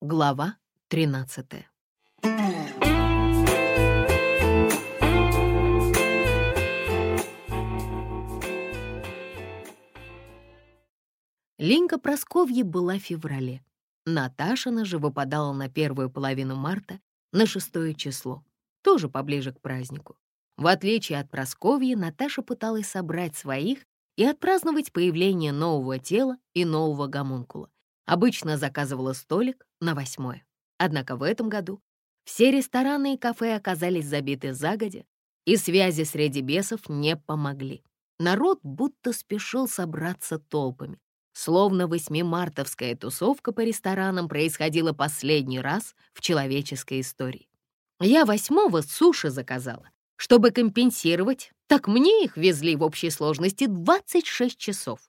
Глава 13 Ленька Просковьи была в феврале. Наташина же выпадала на первую половину марта, на шестое число, тоже поближе к празднику. В отличие от Просковьи, Наташа пыталась собрать своих и отпраздновать появление нового тела и нового гомункула. Обычно заказывала столик на восьмое. Однако в этом году все рестораны и кафе оказались забиты загодя, и связи среди бесов не помогли. Народ будто спешил собраться толпами. Словно восьмимартовская тусовка по ресторанам происходила последний раз в человеческой истории. Я восьмого суши заказала, чтобы компенсировать, так мне их везли в общей сложности 26 часов.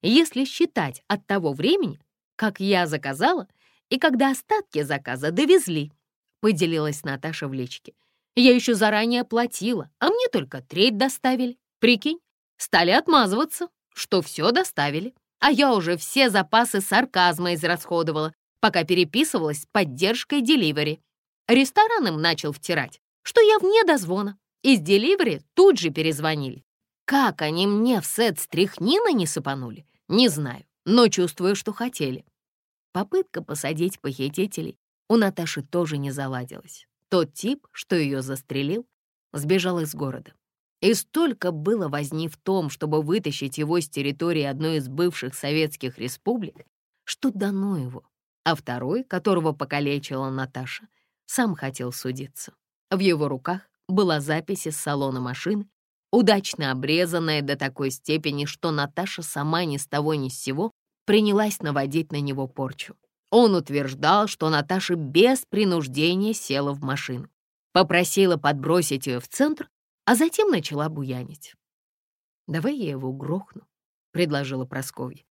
Если считать от того времени, как я заказала, и когда остатки заказа довезли, поделилась Наташа в личке. Я еще заранее оплатила, а мне только треть доставили. Прикинь, стали отмазываться, что все доставили. А я уже все запасы сарказма израсходовала, пока переписывалась с поддержкой деливери. Ресторан им начал втирать, что я вне дозвона. Из деливери тут же перезвонили. Как они мне в сет стряхнина не сыпанули, не знаю, но чувствую, что хотели. Попытка посадить похитителей у Наташи тоже не заладилась. Тот тип, что ее застрелил, сбежал из города. И столько было возни в том, чтобы вытащить его с территории одной из бывших советских республик, что дано его. А второй, которого покалечила Наташа, сам хотел судиться. В его руках была запись из салона машины, удачно обрезанная до такой степени, что Наташа сама ни с того ни с сего принялась наводить на него порчу. Он утверждал, что Наташа без принуждения села в машину, попросила подбросить ее в центр а затем начала буянить. «Давай я его грохну», — предложила Прасковья.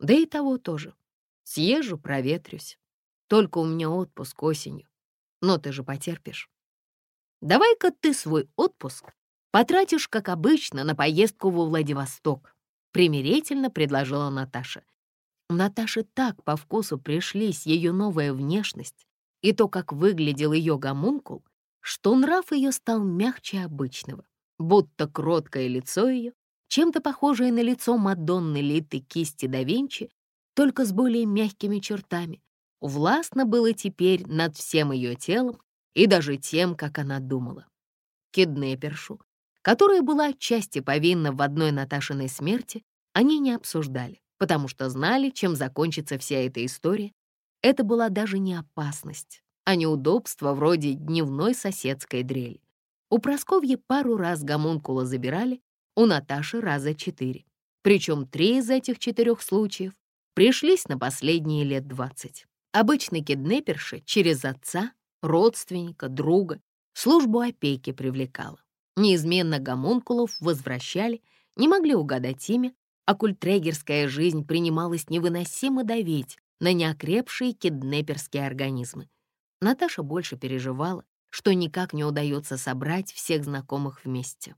«Да и того тоже. Съезжу, проветрюсь. Только у меня отпуск осенью. Но ты же потерпишь. Давай-ка ты свой отпуск потратишь, как обычно, на поездку во Владивосток», — примирительно предложила Наташа. Наташе так по вкусу пришлись ее новая внешность и то, как выглядел ее гомункул, что нрав ее стал мягче обычного, будто кроткое лицо ее, чем-то похожее на лицо Мадонны Литы кисти да Винчи, только с более мягкими чертами, властно было теперь над всем ее телом и даже тем, как она думала. Киднепершу, которая была отчасти повинна в одной Наташиной смерти, они не обсуждали, потому что знали, чем закончится вся эта история. Это была даже не опасность, а неудобства вроде дневной соседской дрели. У Просковьи пару раз гомункула забирали, у Наташи раза четыре. Причем три из этих четырех случаев пришлись на последние лет двадцать. Обычно киднеперша через отца, родственника, друга службу опеки привлекала. Неизменно гомункулов возвращали, не могли угадать имя, а культрегерская жизнь принималась невыносимо давить на неокрепшие киднеперские организмы. Наташа больше переживала, что никак не удается собрать всех знакомых вместе.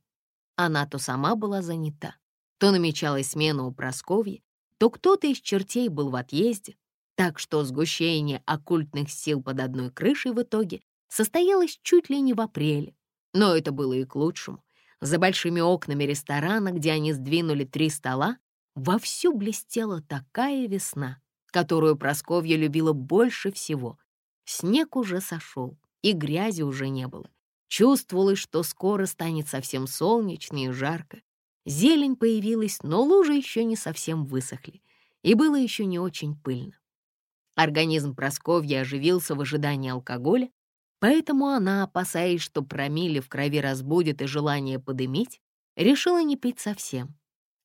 Она то сама была занята, то намечалась смена у Просковьи, то кто-то из чертей был в отъезде, так что сгущение оккультных сил под одной крышей в итоге состоялось чуть ли не в апреле. Но это было и к лучшему. За большими окнами ресторана, где они сдвинули три стола, вовсю блестела такая весна, которую Просковья любила больше всего — Снег уже сошел, и грязи уже не было. Чувствовалось, что скоро станет совсем солнечно и жарко. Зелень появилась, но лужи еще не совсем высохли, и было еще не очень пыльно. Организм Просковья оживился в ожидании алкоголя, поэтому она, опасаясь, что промили в крови разбудит и желание подымить, решила не пить совсем.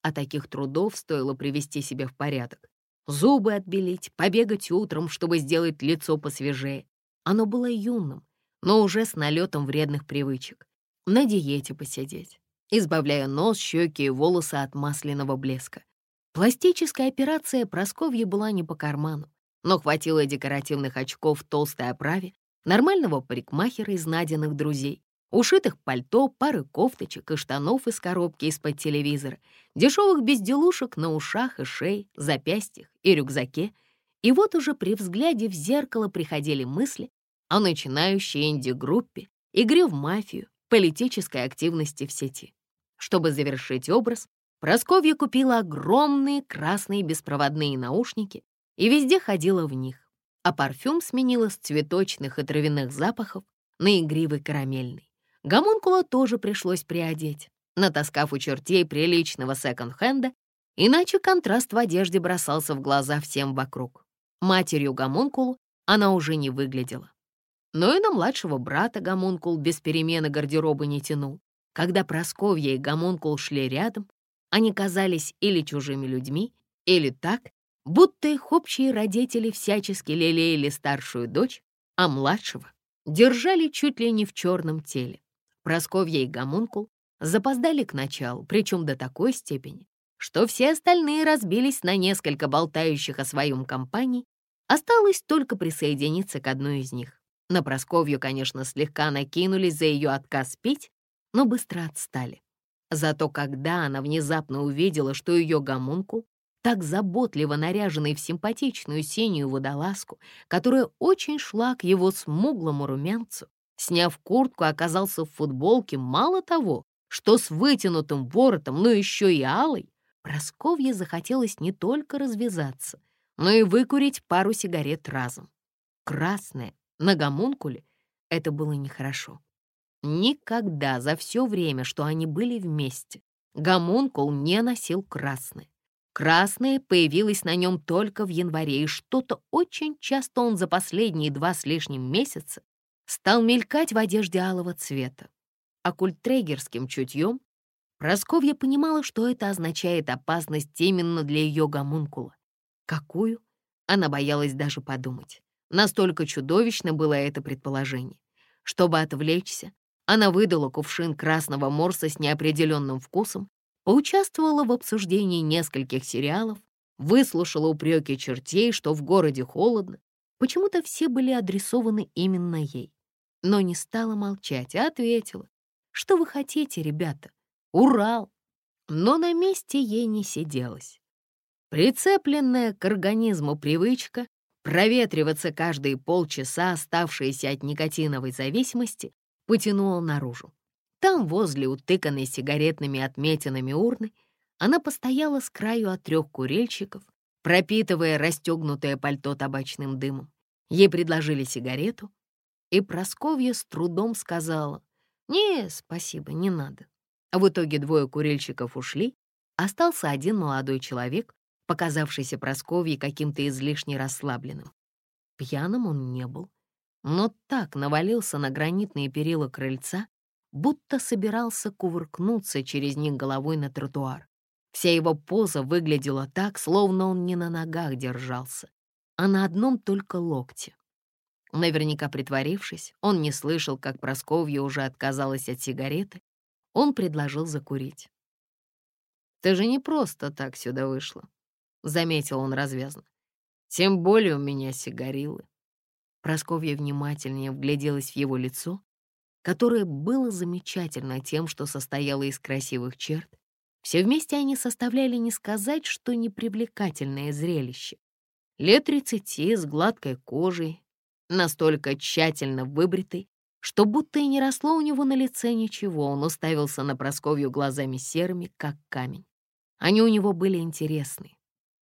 А таких трудов стоило привести себя в порядок зубы отбелить, побегать утром, чтобы сделать лицо посвежее. Оно было юным, но уже с налетом вредных привычек. На диете посидеть, избавляя нос, щеки и волосы от масляного блеска. Пластическая операция Просковье была не по карману, но хватило декоративных очков в толстой оправе, нормального парикмахера из найденных друзей, ушитых пальто, пары кофточек и штанов из коробки из-под телевизора, дешевых безделушек на ушах и шее, запястьях и рюкзаке И вот уже при взгляде в зеркало приходили мысли о начинающей инди-группе, игре в мафию, политической активности в сети. Чтобы завершить образ, Просковья купила огромные красные беспроводные наушники и везде ходила в них, а парфюм сменила с цветочных и травяных запахов на игривый карамельный. Гомункула тоже пришлось приодеть, натаскав у чертей приличного секонд-хенда, иначе контраст в одежде бросался в глаза всем вокруг. Матерью гомункулу она уже не выглядела. Но и на младшего брата гомункул без перемены гардероба не тянул. Когда Просковья и гомункул шли рядом, они казались или чужими людьми, или так, будто их общие родители всячески лелеяли старшую дочь, а младшего держали чуть ли не в черном теле. Просковья и гомункул запоздали к началу, причем до такой степени, что все остальные разбились на несколько болтающих о своем компании, осталось только присоединиться к одной из них. На Просковью, конечно, слегка накинулись за ее отказ пить, но быстро отстали. Зато когда она внезапно увидела, что ее гомункул, так заботливо наряженный в симпатичную синюю водолазку, которая очень шла к его смуглому румянцу, сняв куртку, оказался в футболке мало того, что с вытянутым воротом, но еще и алой, Просковье захотелось не только развязаться, но и выкурить пару сигарет разом. Красная, на гомункуле — это было нехорошо. Никогда за все время, что они были вместе, гомункул не носил красное. Красное появилось на нем только в январе, и что-то очень часто он за последние два с лишним месяца стал мелькать в одежде алого цвета. А культрегерским чутьем Просковья понимала, что это означает опасность именно для ее гомункула. Какую? Она боялась даже подумать. Настолько чудовищно было это предположение. Чтобы отвлечься, она выдала кувшин красного морса с неопределенным вкусом, поучаствовала в обсуждении нескольких сериалов, выслушала упреки чертей, что в городе холодно. Почему-то все были адресованы именно ей. Но не стала молчать, а ответила. «Что вы хотите, ребята? Урал!» Но на месте ей не сиделось. Прицепленная к организму привычка проветриваться каждые полчаса, оставшиеся от никотиновой зависимости, потянула наружу. Там, возле утыканной сигаретными отметинами урны, она постояла с краю от трех курильщиков, пропитывая расстегнутое пальто табачным дымом. Ей предложили сигарету, и Просковья с трудом сказала, «Не, спасибо, не надо». А в итоге двое курильщиков ушли, остался один молодой человек, показавшийся Просковье каким-то излишне расслабленным. Пьяным он не был, но так навалился на гранитные перила крыльца, будто собирался кувыркнуться через них головой на тротуар. Вся его поза выглядела так, словно он не на ногах держался, а на одном только локте. Наверняка притворившись, он не слышал, как Просковья уже отказалась от сигареты. Он предложил закурить. «Ты же не просто так сюда вышла. — заметил он развязно. «Тем более у меня сигарилы». Просковья внимательнее вгляделась в его лицо, которое было замечательно тем, что состояло из красивых черт. Все вместе они составляли не сказать, что непривлекательное зрелище. Лет тридцати, с гладкой кожей, настолько тщательно выбритый, что будто и не росло у него на лице ничего, он уставился на Просковью глазами серыми, как камень. Они у него были интересны,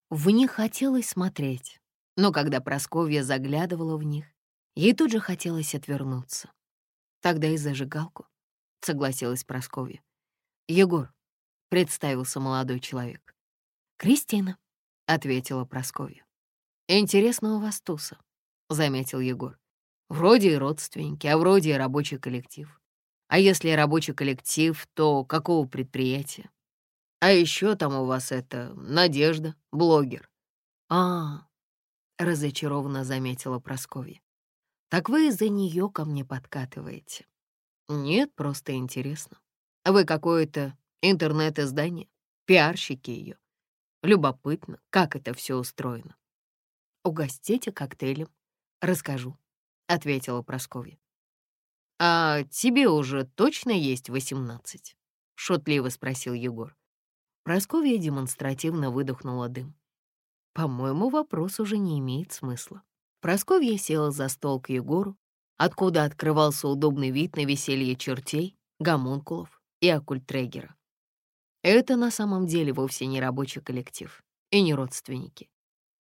в них хотелось смотреть, но когда Просковья заглядывала в них, ей тут же хотелось отвернуться. Тогда и зажигалку, — согласилась Просковья. «Егор», — представился молодой человек. «Кристина», — ответила Просковья. «Интересно у вас туса», — заметил Егор. «Вроде и родственники, а вроде и рабочий коллектив. А если рабочий коллектив, то какого предприятия?» А еще там у вас это Надежда, блогер. А, разочарованно заметила Просковья. Так вы из-за нее ко мне подкатываете? Нет, просто интересно. Вы какое-то интернет-издание, пиарщики ее. Любопытно, как это все устроено. Угостите коктейлем, расскажу, ответила Просковья. А тебе уже точно есть восемнадцать? Шутливо спросил Егор. Просковья демонстративно выдохнула дым. По-моему, вопрос уже не имеет смысла. Просковья села за стол к Егору, откуда открывался удобный вид на веселье чертей, гомункулов и оккультрегера. Это на самом деле вовсе не рабочий коллектив и не родственники.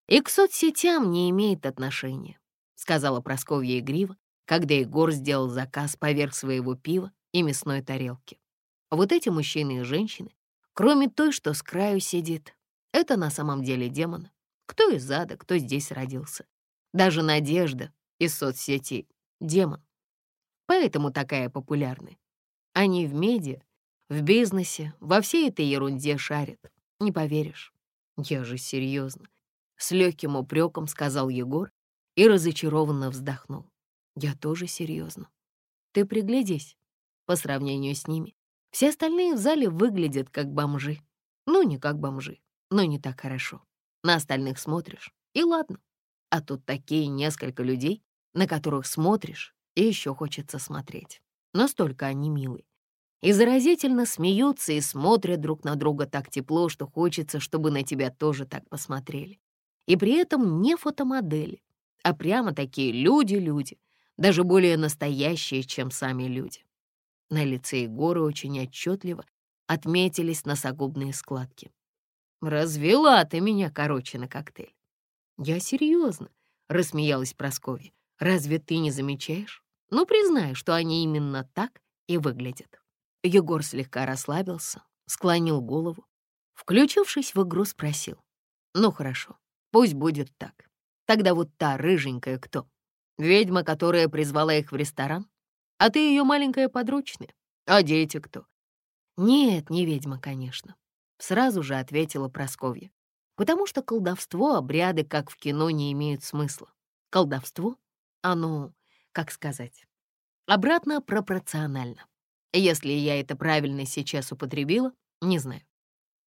И к соцсетям не имеет отношения, сказала Просковья игриво, когда Егор сделал заказ поверх своего пива и мясной тарелки. Вот эти мужчины и женщины, кроме той, что с краю сидит, это на самом деле демоны. Кто из ада, кто здесь родился. Даже Надежда из соцсети — демон. Поэтому такая популярная. Они в медиа, в бизнесе, во всей этой ерунде шарят. Не поверишь. Я же серьезно. С легким упреком сказал Егор и разочарованно вздохнул. Я тоже серьезно. Ты приглядись. По сравнению с ними, все остальные в зале выглядят как бомжи. Ну, не как бомжи, но не так хорошо. На остальных смотришь, и ладно. А тут такие несколько людей, на которых смотришь, и еще хочется смотреть. Настолько они милые. И заразительно смеются и смотрят друг на друга так тепло, что хочется, чтобы на тебя тоже так посмотрели. И при этом не фотомодели, а прямо такие люди-люди, даже более настоящие, чем сами люди. На лице Егора очень отчетливо отметились носогубные складки. «Развела ты меня, короче, на коктейль». «Я серьезно», — рассмеялась Прасковья. «Разве ты не замечаешь? Ну, признай, что они именно так и выглядят». Егор слегка расслабился, склонил голову. Включившись в игру, спросил. «Ну, хорошо, пусть будет так. Тогда вот та рыженькая кто? Ведьма, которая призвала их в ресторан? А ты ее маленькая подручная? А дети кто?» «Нет, не ведьма, конечно», — сразу же ответила Просковья. «Потому что колдовство, обряды, как в кино, не имеют смысла. Колдовство, оно, как сказать, обратно пропорционально. Если я это правильно сейчас употребила, не знаю.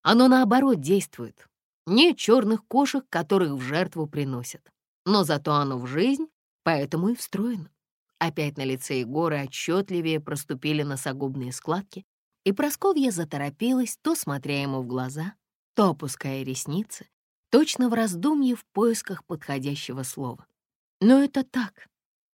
Оно наоборот действует. Нет черных кошек, которых в жертву приносят. Но зато оно в жизнь, поэтому и встроено. Опять на лице Егора отчетливее проступили носогубные складки, и Просковья заторопилась, то смотря ему в глаза, то опуская ресницы, точно в раздумье в поисках подходящего слова. Но это так.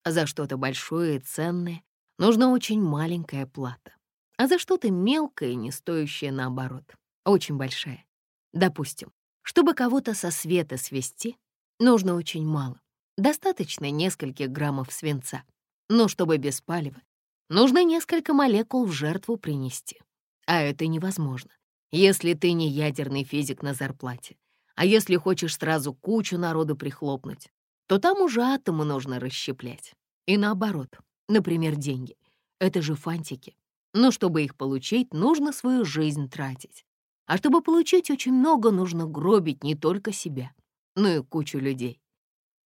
За что-то большое и ценное нужна очень маленькая плата, а за что-то мелкое и не стоящее наоборот, очень большая. Допустим, чтобы кого-то со света свести, нужно очень мало, достаточно нескольких граммов свинца. Но чтобы без палева, нужно несколько молекул в жертву принести. А это невозможно, если ты не ядерный физик на зарплате. А если хочешь сразу кучу народу прихлопнуть, то там уже атомы нужно расщеплять. И наоборот, Например, деньги. Это же фантики. Но чтобы их получить, нужно свою жизнь тратить. А чтобы получить очень много, нужно гробить не только себя, но и кучу людей.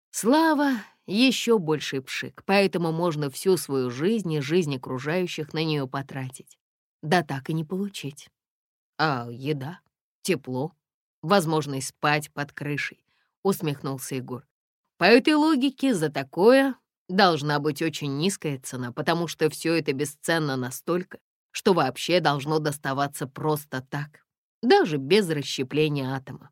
Слава — еще больший пшик, поэтому можно всю свою жизнь и жизнь окружающих на нее потратить. Да так и не получить. А еда, тепло, возможность спать под крышей, усмехнулся Егор. По этой логике за такое Должна быть очень низкая цена, потому что все это бесценно настолько, что вообще должно доставаться просто так, даже без расщепления атома.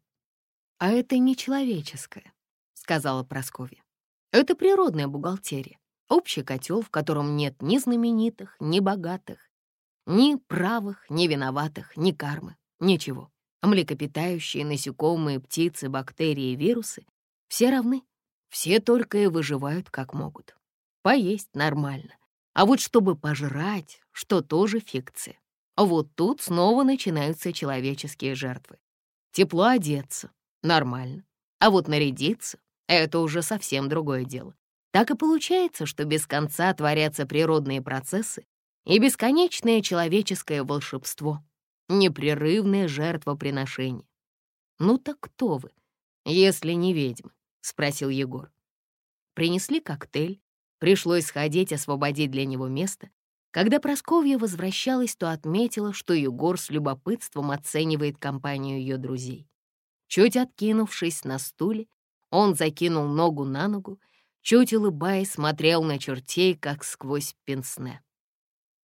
«А это не человеческое», — сказала Прасковья. «Это природная бухгалтерия, общий котел, в котором нет ни знаменитых, ни богатых, ни правых, ни виноватых, ни кармы, ничего. Млекопитающие, насекомые, птицы, бактерии, вирусы — все равны. Все только и выживают как могут. Поесть нормально. А вот чтобы пожрать, что тоже фикция. Вот тут снова начинаются человеческие жертвы. Тепло одеться — нормально. А вот нарядиться — это уже совсем другое дело. Так и получается, что без конца творятся природные процессы и бесконечное человеческое волшебство, непрерывное жертвоприношение. Ну так кто вы, если не ведьмы? — спросил Егор. Принесли коктейль, пришлось сходить, освободить для него место. Когда Просковья возвращалась, то отметила, что Егор с любопытством оценивает компанию ее друзей. Чуть откинувшись на стуле, он закинул ногу на ногу, чуть улыбаясь, смотрел на чертей, как сквозь пенсне.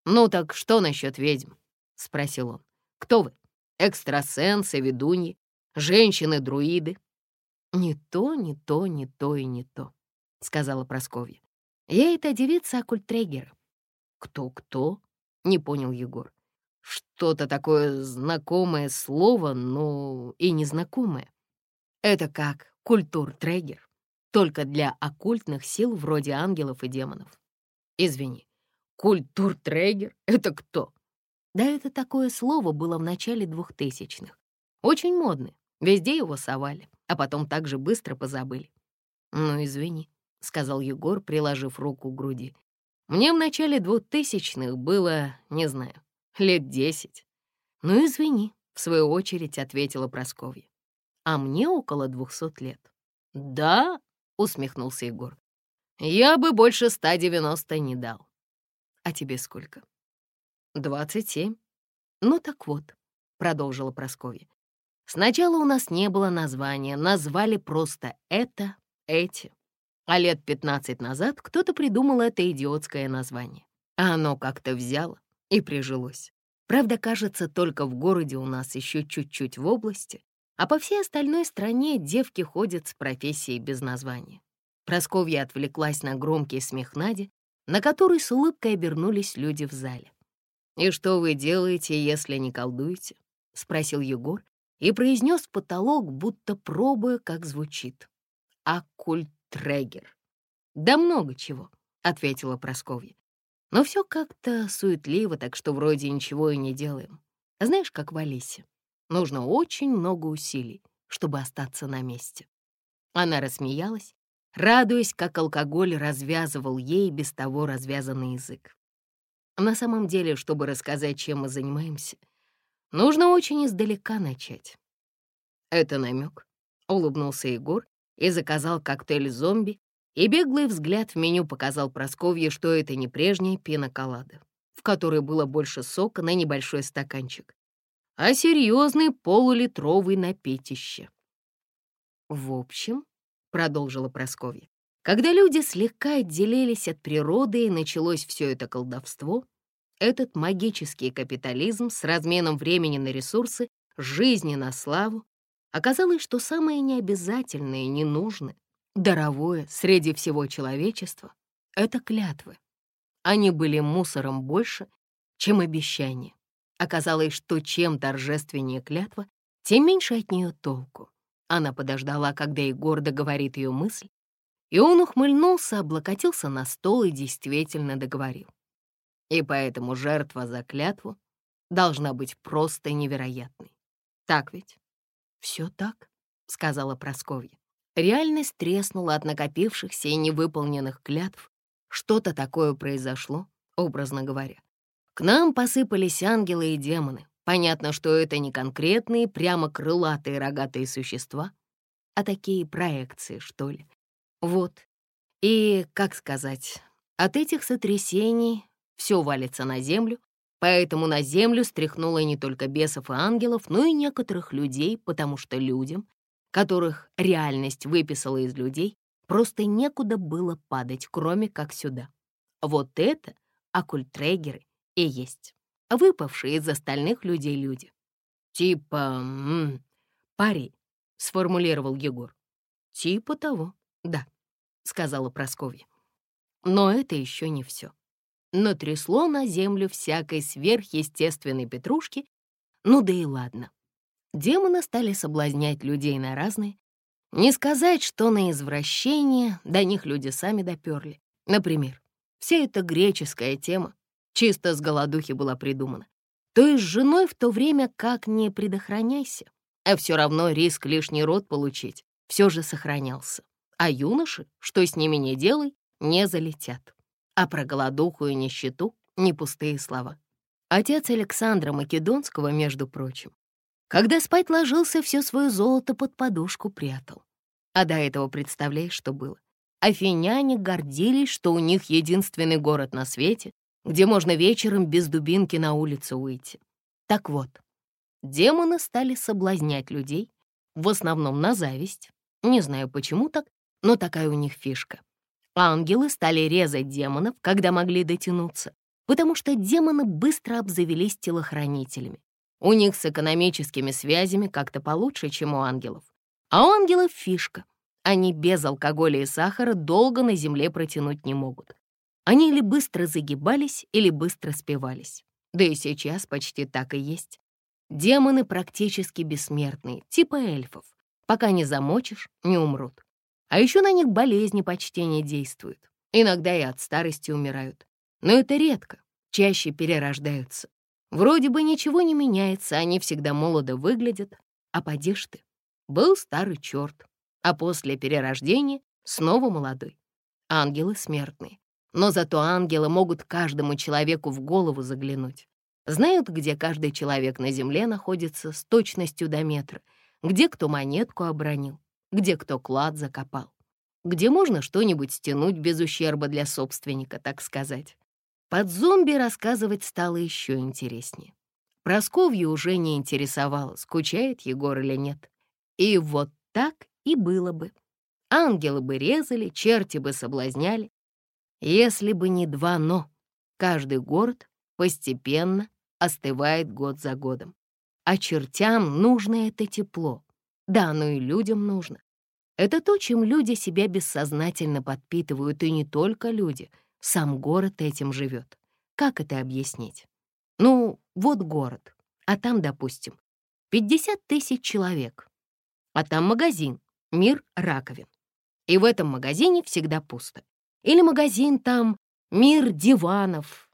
«Ну так что насчет ведьм?» — спросил он. «Кто вы? Экстрасенсы, ведуньи, женщины-друиды?» «Не то, не то, не то и не то», — сказала Просковья. «Я эта девица Акультрегера». «Кто-кто?» — не понял Егор. «Что-то такое знакомое слово, но и незнакомое. Это как культур-трегер, только для оккультных сил вроде ангелов и демонов. Извини, культур-трегер — это кто?» Да это такое слово было в начале двухтысячных. Очень модное, везде его совали, а потом так же быстро позабыли. «Ну, извини», — сказал Егор, приложив руку к груди. «Мне в начале двухтысячных было, не знаю, лет десять». «Ну, извини», — в свою очередь ответила Просковья. «А мне около двухсот лет». «Да?» — усмехнулся Егор. «Я бы больше ста девяносто не дал». «А тебе сколько?» «Двадцать семь». «Ну так вот», — продолжила Просковья. «Сначала у нас не было названия, назвали просто это, эти. А лет пятнадцать назад кто-то придумал это идиотское название. А оно как-то взяло и прижилось. Правда, кажется, только в городе у нас еще чуть-чуть в области, а по всей остальной стране девки ходят с профессией без названия. Просковья отвлеклась на громкий смех Нади, на который с улыбкой обернулись люди в зале. «И что вы делаете, если не колдуете?» — спросил Егор и произнес потолок, будто пробуя, как звучит. «Аккультрегер». «Да много чего», — ответила Просковья. «Но все как-то суетливо, так что вроде ничего и не делаем. Знаешь, как в Алисе, нужно очень много усилий, чтобы остаться на месте». Она рассмеялась, радуясь, как алкоголь развязывал ей без того развязанный язык. На самом деле, чтобы рассказать, чем мы занимаемся, нужно очень издалека начать. Это намек, улыбнулся Егор и заказал коктейль «Зомби», и беглый взгляд в меню показал Просковье, что это не прежняя пиноколада, в которой было больше сока на небольшой стаканчик, а серьезный полулитровый напитище. «В общем», — продолжила Просковья, когда люди слегка отделились от природы и началось все это колдовство, этот магический капитализм с разменом времени на ресурсы, жизни на славу, оказалось, что самое необязательное, ненужное, даровое среди всего человечества — это клятвы. Они были мусором больше, чем обещания. Оказалось, что чем торжественнее клятва, тем меньше от нее толку. Она подождала, когда Егор договорит ее мысль, и он ухмыльнулся, облокотился на стол и действительно договорил. И поэтому жертва за клятву должна быть просто невероятной. Так ведь? Все так, сказала Просковья. Реальность треснула от накопившихся и невыполненных клятв. Что-то такое произошло, образно говоря. К нам посыпались ангелы и демоны. Понятно, что это не конкретные, прямо крылатые рогатые существа, а такие проекции, что ли, вот. И, как сказать, от этих сотрясений все валится на землю, поэтому на землю стряхнуло не только бесов и ангелов, но и некоторых людей, потому что людям, которых реальность выписала из людей, просто некуда было падать, кроме как сюда. Вот это оккультрегеры и есть, выпавшие из остальных людей люди. Типа, м -м, пари, сформулировал Егор. Типа того. «Да», — сказала Прасковья. Но это еще не все. Натрясло на землю всякой сверхъестественной петрушки, ну да и ладно. Демоны стали соблазнять людей на разные. Не сказать, что на извращение до них люди сами доперли. Например, вся эта греческая тема чисто с голодухи была придумана. То есть с женой в то время как не предохраняйся, а все равно риск лишний род получить все же сохранялся а юноши, что с ними не делай, не залетят. А про голодуху и нищету — не пустые слова. Отец Александра Македонского, между прочим, когда спать ложился, все свое золото под подушку прятал. А до этого представляешь, что было? Афиняне гордились, что у них единственный город на свете, где можно вечером без дубинки на улицу выйти. Так вот, демоны стали соблазнять людей, в основном на зависть. Не знаю, почему так, но такая у них фишка. Ангелы стали резать демонов, когда могли дотянуться, потому что демоны быстро обзавелись телохранителями. У них с экономическими связями как-то получше, чем у ангелов. А у ангелов фишка. Они без алкоголя и сахара долго на земле протянуть не могут. Они или быстро загибались, или быстро спивались. Да и сейчас почти так и есть. Демоны практически бессмертные, типа эльфов. Пока не замочишь, не умрут. А еще на них болезни почти не действуют. Иногда и от старости умирают. Но это редко, чаще перерождаются. Вроде бы ничего не меняется, они всегда молодо выглядят. А подишь ты, был старый черт, а после перерождения снова молодой. Ангелы смертные. Но зато ангелы могут каждому человеку в голову заглянуть. Знают, где каждый человек на земле находится с точностью до метра, где кто монетку обронил, где кто клад закопал, где можно что-нибудь стянуть без ущерба для собственника, так сказать. Под зомби рассказывать стало еще интереснее. Просковью уже не интересовало, скучает Егор или нет. И вот так и было бы. Ангелы бы резали, черти бы соблазняли, если бы не два «но». Каждый город постепенно остывает год за годом. А чертям нужно это тепло. Да, оно и людям нужно. Это то, чем люди себя бессознательно подпитывают, и не только люди. Сам город этим живет. Как это объяснить? Ну, вот город, а там, допустим, 50 тысяч человек. А там магазин, мир раковин. И в этом магазине всегда пусто. Или магазин там «Мир диванов».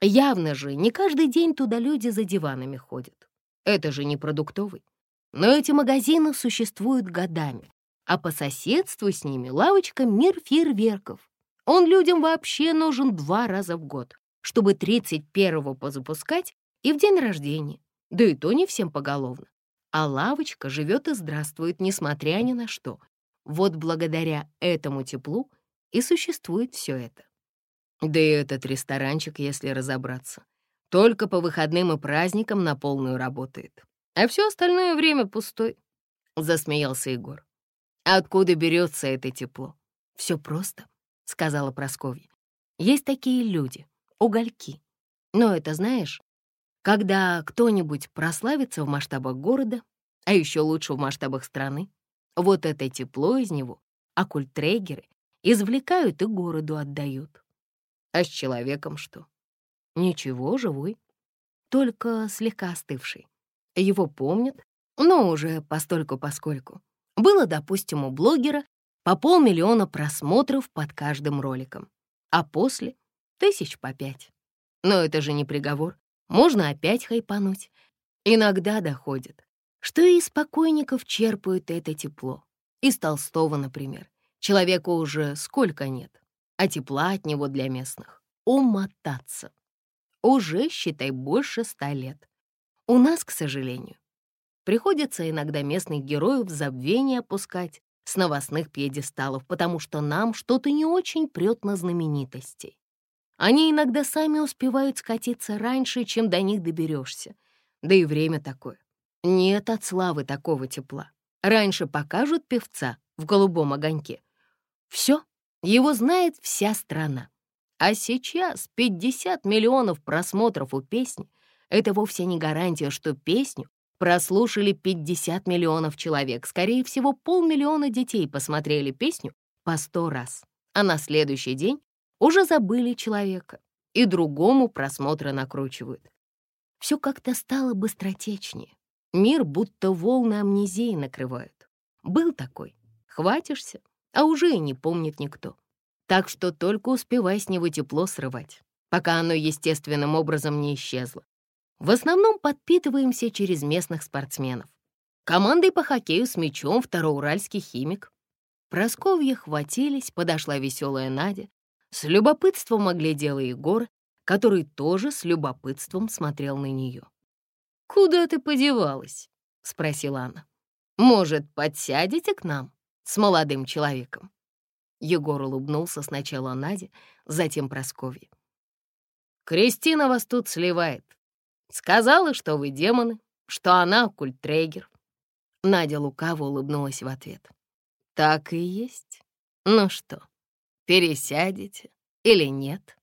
Явно же не каждый день туда люди за диванами ходят. Это же не продуктовый. Но эти магазины существуют годами, а по соседству с ними лавочка «Мир фейерверков». Он людям вообще нужен два раза в год, чтобы 31-го позапускать и в день рождения. Да и то не всем поголовно. А лавочка живет и здравствует, несмотря ни на что. Вот благодаря этому теплу и существует все это. Да и этот ресторанчик, если разобраться, только по выходным и праздникам на полную работает, а все остальное время пустой, — засмеялся Егор. Откуда берется это тепло? Все просто, — сказала Прасковья. Есть такие люди, угольки. Но это, знаешь, когда кто-нибудь прославится в масштабах города, а еще лучше в масштабах страны, вот это тепло из него, а культрегеры Извлекают и городу отдают. А с человеком что? Ничего, живой. Только слегка остывший. Его помнят, но уже постольку-поскольку. Было, допустим, у блогера по полмиллиона просмотров под каждым роликом, а после — тысяч по пять. Но это же не приговор. Можно опять хайпануть. Иногда доходит, что и из покойников черпают это тепло. Из Толстого, например. Человеку уже сколько нет, а тепла от него для местных. Умотаться. Уже, считай, больше ста лет. У нас, к сожалению, приходится иногда местных героев в забвение опускать с новостных пьедесталов, потому что нам что-то не очень прет на знаменитостей. Они иногда сами успевают скатиться раньше, чем до них доберешься. Да и время такое. Нет от славы такого тепла. Раньше покажут певца в голубом огоньке, все, его знает вся страна. А сейчас 50 миллионов просмотров у песни — это вовсе не гарантия, что песню прослушали 50 миллионов человек. Скорее всего, полмиллиона детей посмотрели песню по сто раз, а на следующий день уже забыли человека и другому просмотра накручивают. Все как-то стало быстротечнее. Мир будто волны амнезии накрывают. Был такой. Хватишься, а уже и не помнит никто. Так что только успевай с него тепло срывать, пока оно естественным образом не исчезло. В основном подпитываемся через местных спортсменов. Командой по хоккею с мячом второуральский химик. Просковья хватились, подошла веселая Надя. С любопытством оглядела Егора, который тоже с любопытством смотрел на нее. «Куда ты подевалась?» — спросила она. «Может, подсядете к нам?» С молодым человеком. Егор улыбнулся сначала Наде, затем Прасковье. «Кристина вас тут сливает. Сказала, что вы демоны, что она культрейгер». Надя лукаво улыбнулась в ответ. «Так и есть. Ну что, пересядете или нет?»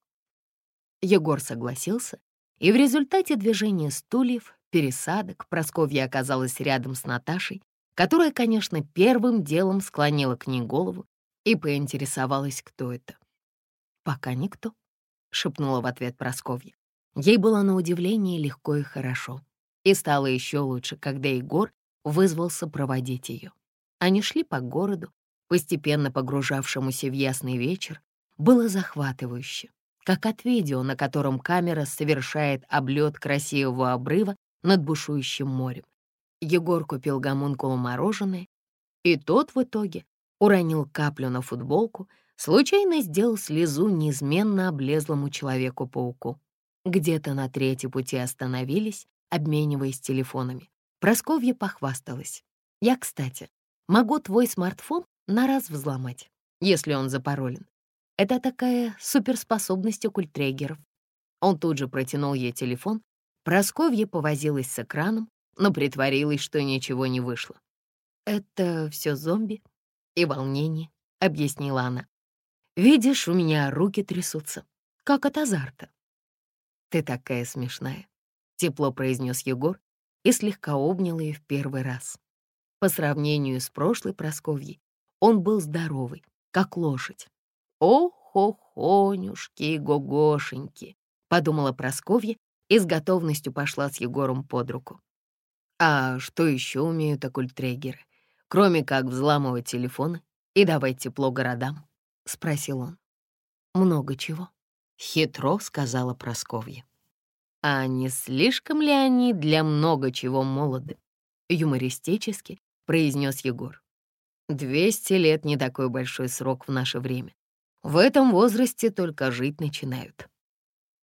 Егор согласился, и в результате движения стульев, пересадок, Просковья оказалась рядом с Наташей, которая, конечно, первым делом склонила к ней голову и поинтересовалась, кто это. «Пока никто», — шепнула в ответ Просковья. Ей было на удивление легко и хорошо. И стало еще лучше, когда Егор вызвался проводить ее. Они шли по городу, постепенно погружавшемуся в ясный вечер, было захватывающе, как от видео, на котором камера совершает облет красивого обрыва над бушующим морем. Егор купил гомункулу мороженое, и тот в итоге уронил каплю на футболку, случайно сделал слезу неизменно облезлому Человеку-пауку. Где-то на третьей пути остановились, обмениваясь телефонами. Просковья похвасталась. «Я, кстати, могу твой смартфон на раз взломать, если он запаролен. Это такая суперспособность у культрегеров». Он тут же протянул ей телефон. Просковья повозилась с экраном, но притворилась, что ничего не вышло. «Это все зомби и волнение», — объяснила она. «Видишь, у меня руки трясутся, как от азарта». «Ты такая смешная», — тепло произнес Егор и слегка обнял ее в первый раз. По сравнению с прошлой Просковьей, он был здоровый, как лошадь. «О-хо-хонюшки гогошеньки», — подумала Просковья и с готовностью пошла с Егором под руку. А что еще умеют оккультрегеры, кроме как взламывать телефоны и давать тепло городам? — спросил он. «Много чего», — хитро сказала Просковья. «А не слишком ли они для много чего молоды?» — юмористически произнес Егор. «Двести лет — не такой большой срок в наше время. В этом возрасте только жить начинают».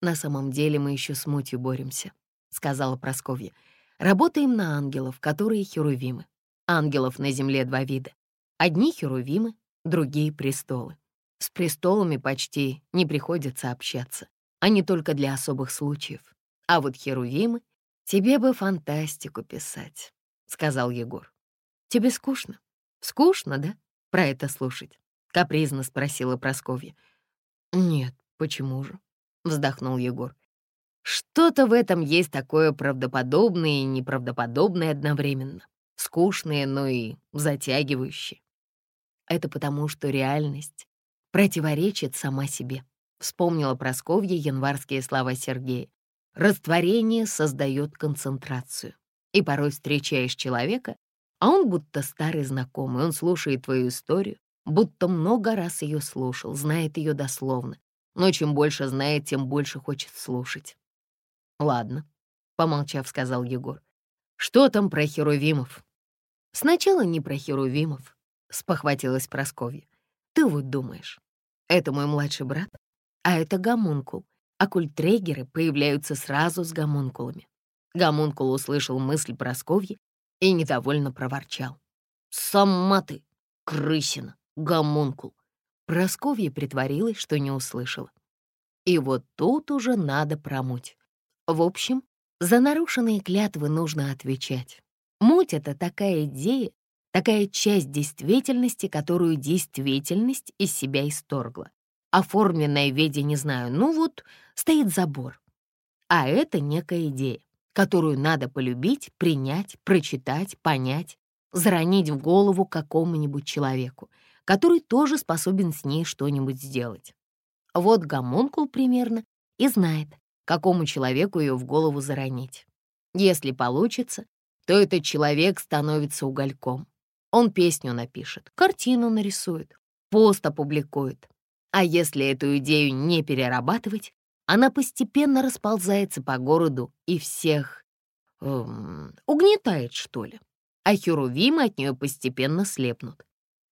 «На самом деле мы еще с мутью боремся», — сказала Просковья. Работаем на ангелов, которые херувимы. Ангелов на земле два вида. Одни херувимы, другие — престолы. С престолами почти не приходится общаться. Они только для особых случаев. А вот херувимы — тебе бы фантастику писать, — сказал Егор. Тебе скучно? Скучно, да, про это слушать? — капризно спросила Просковья. «Нет, почему же?» — вздохнул Егор. Что-то в этом есть такое правдоподобное и неправдоподобное одновременно, скучное, но и затягивающее. Это потому, что реальность противоречит сама себе. Вспомнила Просковья январские слова Сергея. Растворение создает концентрацию. И порой встречаешь человека, а он будто старый знакомый, он слушает твою историю, будто много раз ее слушал, знает ее дословно. Но чем больше знает, тем больше хочет слушать. «Ладно», — помолчав, сказал Егор. «Что там про Херувимов?» «Сначала не про Херувимов», — спохватилась Просковья. «Ты вот думаешь, это мой младший брат, а это гомункул, а культрегеры появляются сразу с гомункулами». Гомункул услышал мысль Просковьи и недовольно проворчал. «Сама ты, крысина, гомункул!» Просковья притворилась, что не услышала. И вот тут уже надо промуть. В общем, за нарушенные клятвы нужно отвечать. Муть — это такая идея, такая часть действительности, которую действительность из себя исторгла. Оформленная в виде, не знаю, ну вот, стоит забор. А это некая идея, которую надо полюбить, принять, прочитать, понять, заронить в голову какому-нибудь человеку, который тоже способен с ней что-нибудь сделать. Вот гомункул примерно и знает, какому человеку ее в голову заронить. Если получится, то этот человек становится угольком. Он песню напишет, картину нарисует, пост опубликует. А если эту идею не перерабатывать, она постепенно расползается по городу и всех эм, угнетает, что ли. А херувимы от нее постепенно слепнут.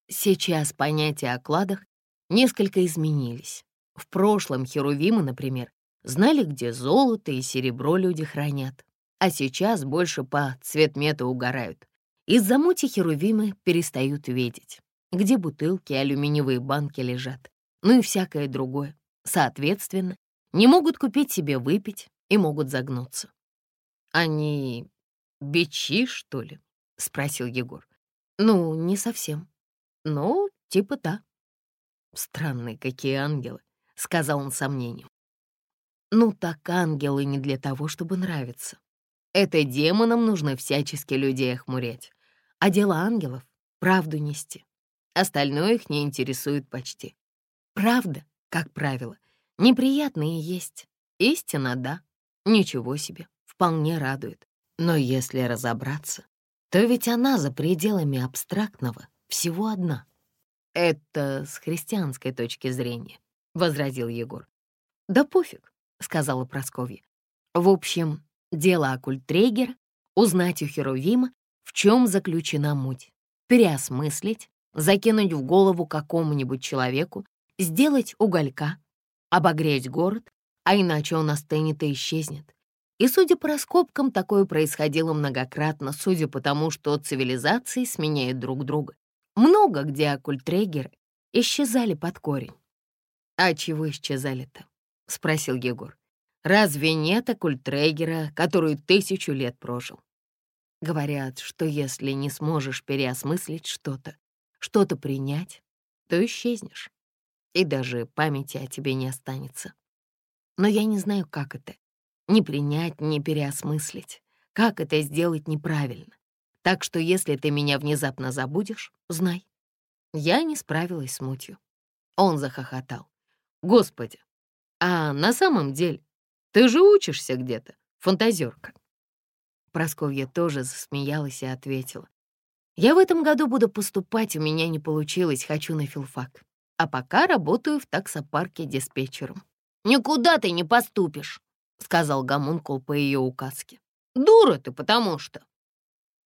Сейчас понятия о кладах несколько изменились. В прошлом херувимы, например, Знали, где золото и серебро люди хранят. А сейчас больше по цветмету угорают. Из-за мути херувимы перестают видеть, где бутылки и алюминиевые банки лежат, ну и всякое другое. Соответственно, не могут купить себе выпить и могут загнуться. «Они бичи, что ли?» — спросил Егор. «Ну, не совсем. Ну, типа да». «Странные какие ангелы», — сказал он сомнением. Ну так ангелы не для того, чтобы нравиться. Это демонам нужно всячески людей охмурять. а дело ангелов — правду нести. Остальное их не интересует почти. Правда, как правило, неприятные есть. Истина — да, ничего себе, вполне радует. Но если разобраться, то ведь она за пределами абстрактного всего одна. «Это с христианской точки зрения», — возразил Егор. «Да пофиг», — сказала Прасковья. «В общем, дело Акультрегера — узнать у Херувима, в чем заключена муть, переосмыслить, закинуть в голову какому-нибудь человеку, сделать уголька, обогреть город, а иначе он остынет и исчезнет. И, судя по раскопкам, такое происходило многократно, судя по тому, что цивилизации сменяют друг друга. Много где оккультрегеры исчезали под корень. «А чего исчезали-то?» — спросил Егор. «Разве нет оккультрегера, который тысячу лет прожил?» Говорят, что если не сможешь переосмыслить что-то, что-то принять, то исчезнешь, и даже памяти о тебе не останется. Но я не знаю, как это — не принять, не переосмыслить, как это сделать неправильно. Так что если ты меня внезапно забудешь, знай, я не справилась с мутью. Он захохотал. Господи, а на самом деле ты же учишься где-то, фантазерка. Просковья тоже засмеялась и ответила. Я в этом году буду поступать, у меня не получилось, хочу на филфак. А пока работаю в таксопарке диспетчером. «Никуда ты не поступишь», — сказал Гомункул по ее указке. «Дура ты, потому что...»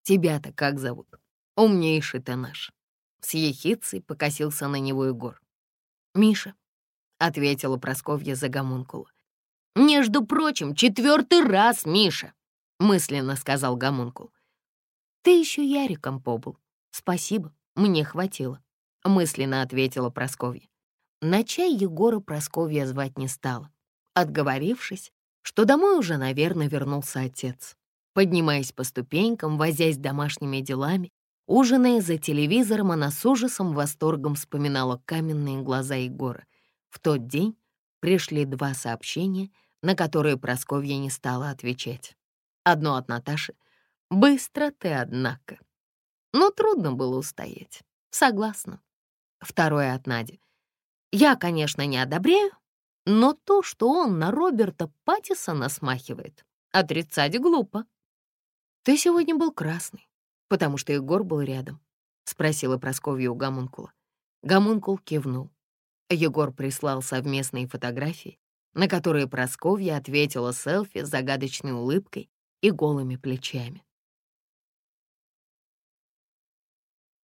Тебя-то как зовут? Умнейший ты наш. С ехицей покосился на него Егор. Миша, — ответила Просковья за гомункула. «Между прочим, четвертый раз, Миша!» — мысленно сказал гомункул. «Ты еще Яриком побыл. Спасибо, мне хватило», — мысленно ответила Просковья. На чай Егора Просковья звать не стала, отговорившись, что домой уже, наверное, вернулся отец. Поднимаясь по ступенькам, возясь домашними делами, ужиная за телевизором, она с ужасом, восторгом вспоминала каменные глаза Егора. В тот день пришли два сообщения, на которые Просковья не стала отвечать. Одно от Наташи. «Быстро ты, однако». Но трудно было устоять. Согласна. Второе от Нади. «Я, конечно, не одобряю, но то, что он на Роберта Паттисона смахивает, отрицать глупо». «Ты сегодня был красный, потому что Егор был рядом», — спросила Прасковья у Гамункула. Гамункул кивнул. Егор прислал совместные фотографии, на которые Прасковья ответила селфи с загадочной улыбкой и голыми плечами.